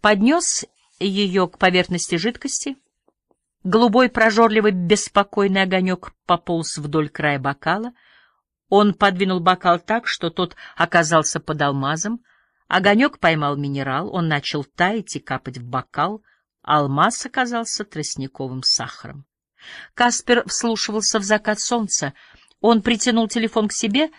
поднес ее к поверхности жидкости. Голубой, прожорливый, беспокойный огонек пополз вдоль края бокала. Он подвинул бокал так, что тот оказался под алмазом. Огонек поймал минерал, он начал таять и капать в бокал. Алмаз оказался тростниковым сахаром. Каспер вслушивался в закат солнца. Он притянул телефон к себе,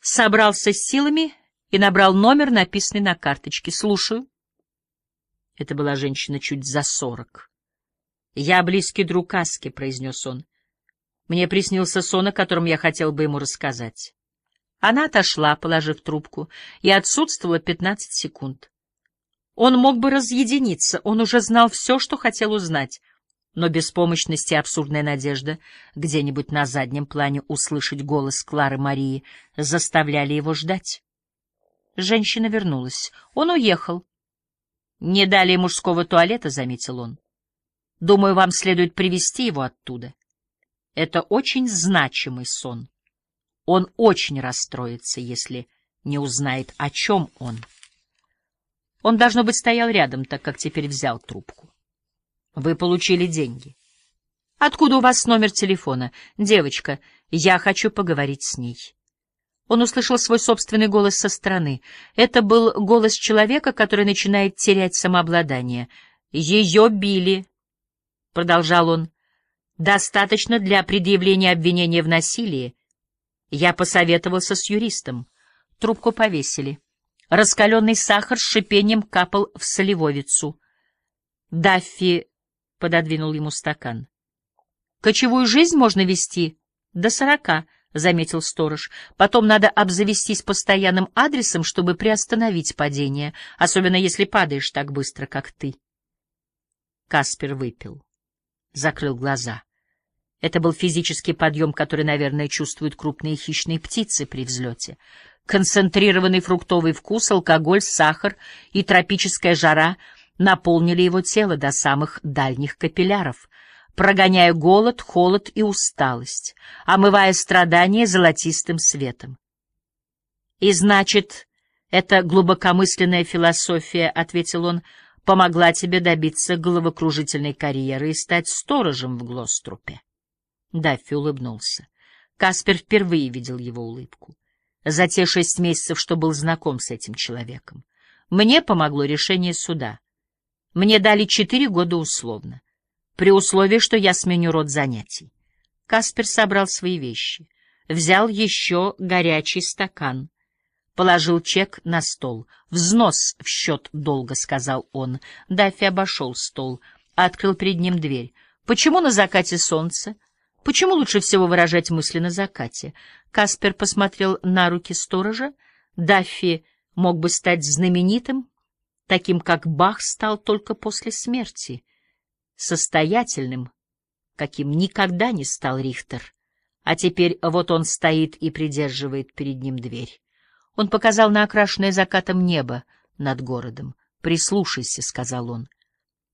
собрался с силами и набрал номер, написанный на карточке. «Слушаю». Это была женщина чуть за сорок. «Я близкий друг Каски», — произнес он. «Мне приснился сон, о котором я хотел бы ему рассказать». Она отошла, положив трубку, и отсутствовала пятнадцать секунд. Он мог бы разъединиться, он уже знал все, что хотел узнать, но беспомощность и абсурдная надежда где-нибудь на заднем плане услышать голос Клары Марии заставляли его ждать. Женщина вернулась. Он уехал. «Не далее мужского туалета», — заметил он. «Думаю, вам следует привести его оттуда. Это очень значимый сон. Он очень расстроится, если не узнает, о чем он». Он, должно быть, стоял рядом, так как теперь взял трубку. Вы получили деньги. Откуда у вас номер телефона? Девочка, я хочу поговорить с ней. Он услышал свой собственный голос со стороны. Это был голос человека, который начинает терять самообладание. «Ее били», — продолжал он. «Достаточно для предъявления обвинения в насилии. Я посоветовался с юристом. Трубку повесили. Раскаленный сахар с шипением капал в соливовицу. Даффи пододвинул ему стакан. — Кочевую жизнь можно вести до сорока, — заметил сторож. — Потом надо обзавестись постоянным адресом, чтобы приостановить падение, особенно если падаешь так быстро, как ты. Каспер выпил, закрыл глаза. Это был физический подъем, который, наверное, чувствуют крупные хищные птицы при взлете. Концентрированный фруктовый вкус, алкоголь, сахар и тропическая жара наполнили его тело до самых дальних капилляров, прогоняя голод, холод и усталость, омывая страдания золотистым светом. «И значит, эта глубокомысленная философия, — ответил он, — помогла тебе добиться головокружительной карьеры и стать сторожем в Глострупе. Даффи улыбнулся. Каспер впервые видел его улыбку за те шесть месяцев, что был знаком с этим человеком. Мне помогло решение суда. Мне дали четыре года условно, при условии, что я сменю род занятий. Каспер собрал свои вещи, взял еще горячий стакан, положил чек на стол. «Взнос в счет долга», — сказал он. Даффи обошел стол, открыл перед ним дверь. «Почему на закате солнца?» Почему лучше всего выражать мысли на закате? Каспер посмотрел на руки сторожа. Даффи мог бы стать знаменитым, таким как Бах стал только после смерти, состоятельным, каким никогда не стал Рихтер. А теперь вот он стоит и придерживает перед ним дверь. Он показал на окрашенное закатом небо над городом. «Прислушайся», — сказал он.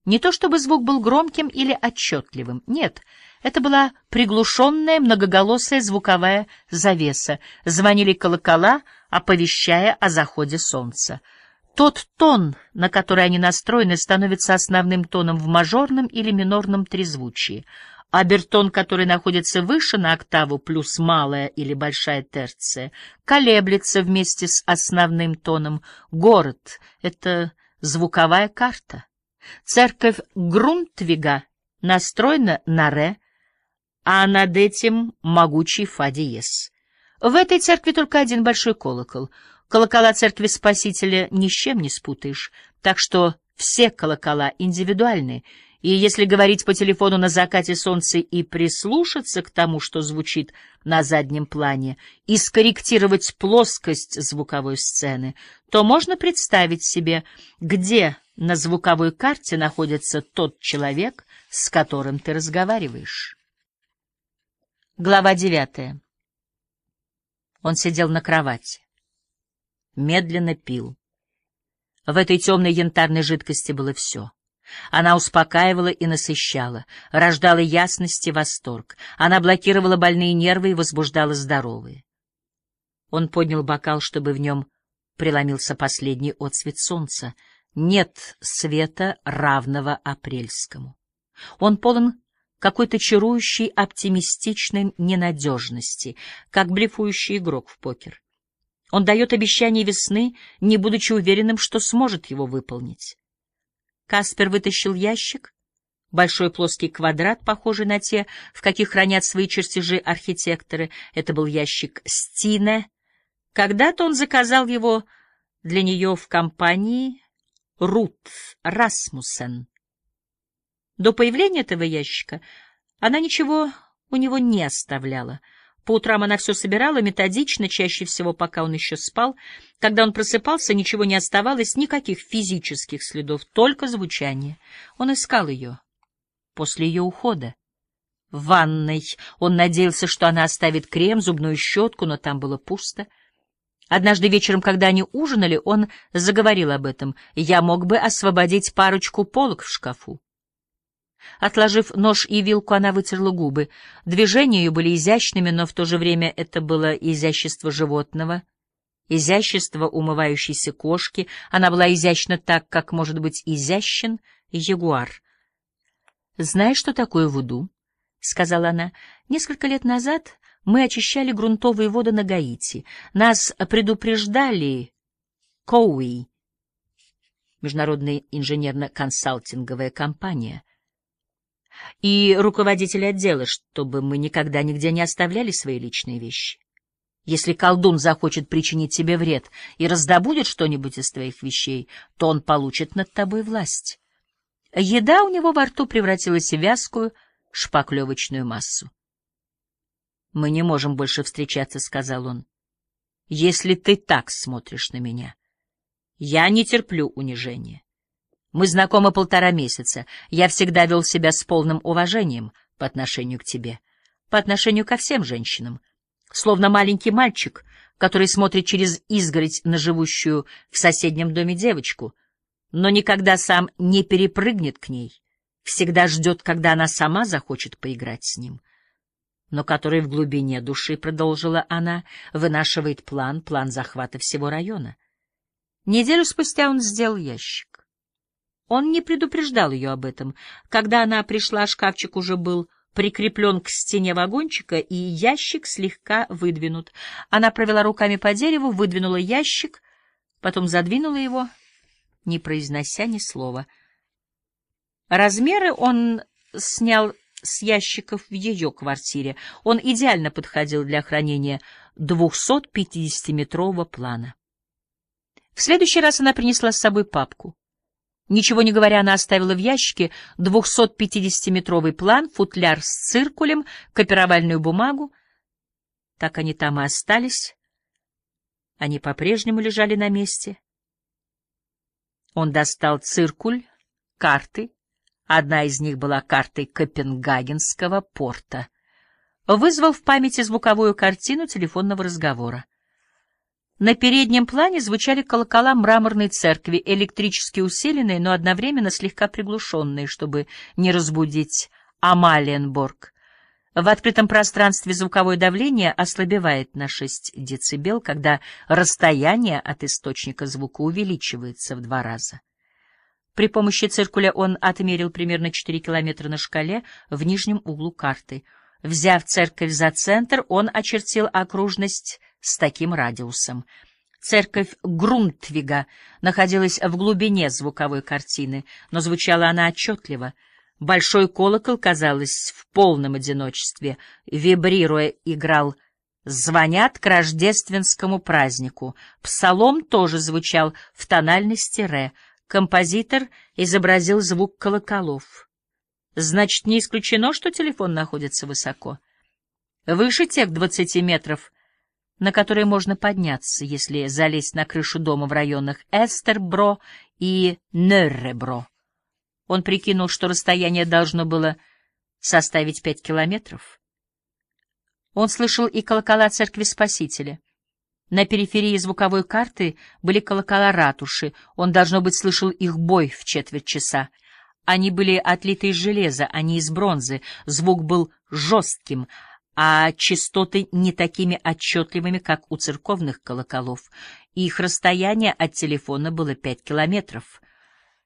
Не то чтобы звук был громким или отчетливым, нет, это была приглушенная многоголосая звуковая завеса, звонили колокола, оповещая о заходе солнца. Тот тон, на который они настроены, становится основным тоном в мажорном или минорном трезвучии, а бертон, который находится выше на октаву плюс малая или большая терция, колеблется вместе с основным тоном. Город — это звуковая карта. Церковь Грунтвига настроена на ре, а над этим могучий фа диез. В этой церкви только один большой колокол. Колокола церкви Спасителя ни с чем не спутаешь, так что все колокола индивидуальны, и если говорить по телефону на закате солнца и прислушаться к тому, что звучит на заднем плане, и скорректировать плоскость звуковой сцены, то можно представить себе, где на звуковой карте находится тот человек, с которым ты разговариваешь. Глава девятая. Он сидел на кровати, медленно пил. В этой темной янтарной жидкости было все. Она успокаивала и насыщала, рождала ясность и восторг. Она блокировала больные нервы и возбуждала здоровые. Он поднял бокал, чтобы в нем преломился последний отсвет солнца — нет света, равного апрельскому. Он полон какой-то чарующей оптимистичной ненадежности, как блефующий игрок в покер. Он дает обещание весны, не будучи уверенным, что сможет его выполнить. Каспер вытащил ящик, большой плоский квадрат, похожий на те, в каких хранят свои чертежи архитекторы. Это был ящик Стине. Когда-то он заказал его для нее в компании Рут Расмуссен. До появления этого ящика она ничего у него не оставляла. По утрам она все собирала методично, чаще всего, пока он еще спал. Когда он просыпался, ничего не оставалось, никаких физических следов, только звучание. Он искал ее после ее ухода. В ванной он надеялся, что она оставит крем, зубную щетку, но там было пусто — Однажды вечером, когда они ужинали, он заговорил об этом. «Я мог бы освободить парочку полок в шкафу». Отложив нож и вилку, она вытерла губы. Движения ее были изящными, но в то же время это было изящество животного, изящество умывающейся кошки. Она была изящна так, как может быть изящен ягуар. «Знаешь, что такое вуду?» — сказала она. «Несколько лет назад мы очищали грунтовые воды на Гаити. Нас предупреждали Коуи, международная инженерно-консалтинговая компания, и руководитель отдела, чтобы мы никогда нигде не оставляли свои личные вещи. Если колдун захочет причинить тебе вред и раздобудет что-нибудь из твоих вещей, то он получит над тобой власть. Еда у него во рту превратилась в вязкую шпаклевочную массу. «Мы не можем больше встречаться», — сказал он. «Если ты так смотришь на меня. Я не терплю унижения. Мы знакомы полтора месяца. Я всегда вел себя с полным уважением по отношению к тебе, по отношению ко всем женщинам, словно маленький мальчик, который смотрит через изгородь на живущую в соседнем доме девочку, но никогда сам не перепрыгнет к ней, всегда ждет, когда она сама захочет поиграть с ним» но который в глубине души, продолжила она, вынашивает план, план захвата всего района. Неделю спустя он сделал ящик. Он не предупреждал ее об этом. Когда она пришла, шкафчик уже был прикреплен к стене вагончика, и ящик слегка выдвинут. Она провела руками по дереву, выдвинула ящик, потом задвинула его, не произнося ни слова. Размеры он снял с ящиков в ее квартире. Он идеально подходил для хранения 250-метрового плана. В следующий раз она принесла с собой папку. Ничего не говоря, она оставила в ящике 250-метровый план, футляр с циркулем, копировальную бумагу. Так они там и остались. Они по-прежнему лежали на месте. Он достал циркуль, карты, Одна из них была картой Копенгагенского порта. Вызвал в памяти звуковую картину телефонного разговора. На переднем плане звучали колокола мраморной церкви, электрически усиленные, но одновременно слегка приглушенные, чтобы не разбудить Амалиенборг. В открытом пространстве звуковое давление ослабевает на 6 дБ, когда расстояние от источника звука увеличивается в два раза. При помощи циркуля он отмерил примерно 4 километра на шкале в нижнем углу карты. Взяв церковь за центр, он очертил окружность с таким радиусом. Церковь Грунтвига находилась в глубине звуковой картины, но звучала она отчетливо. Большой колокол, казалось, в полном одиночестве, вибрируя, играл «Звонят к рождественскому празднику». Псалом тоже звучал в тональности ре — Композитор изобразил звук колоколов. Значит, не исключено, что телефон находится высоко. Выше тех двадцати метров, на которые можно подняться, если залезть на крышу дома в районах Эстербро и Нерребро. Он прикинул, что расстояние должно было составить пять километров. Он слышал и колокола церкви Спасителя — на периферии звуковой карты были колокола ратуши. Он, должно быть, слышал их бой в четверть часа. Они были отлиты из железа, а не из бронзы. Звук был жестким, а частоты не такими отчетливыми, как у церковных колоколов. Их расстояние от телефона было пять километров.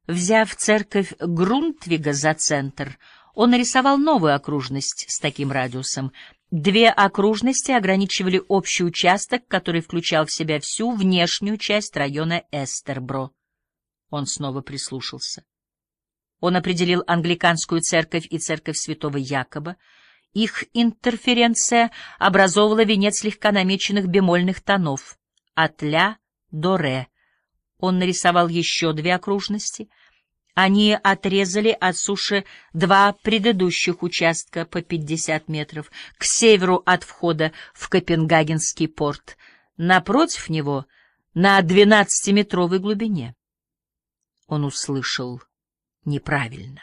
Взяв церковь Грунтвига за центр, он нарисовал новую окружность с таким радиусом. Две окружности ограничивали общий участок, который включал в себя всю внешнюю часть района Эстербро. Он снова прислушался. Он определил англиканскую церковь и церковь святого Якоба. Их интерференция образовывала венец слегка намеченных бемольных тонов от ля до ре. Он нарисовал еще две окружности. Они отрезали от суши два предыдущих участка по 50 метров к северу от входа в Копенгагенский порт, напротив него на 12-метровой глубине. Он услышал неправильно.